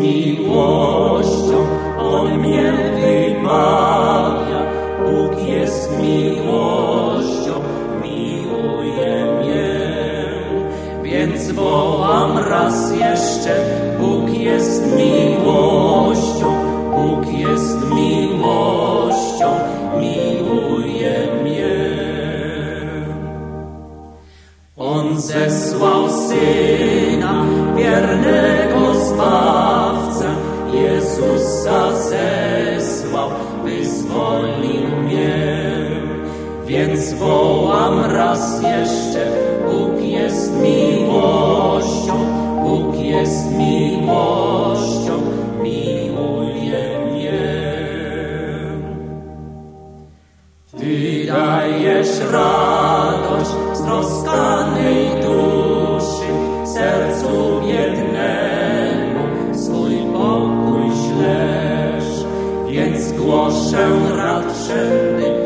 miłością, On mnie wymawia. Bóg jest miłością, miłuje mnie. Więc wołam raz jeszcze, Bóg jest miłością, Bóg jest miłością, miłuje mnie. On zesłał Syna, Jezusa zesłał, wyzwolił mnie. Więc wołam raz jeszcze, Bóg jest miłością, Bóg jest miłością, miłuje mnie. Ty dajesz radość stroskanej duszy, sercu biednemu Więc głoszę rad wszędy,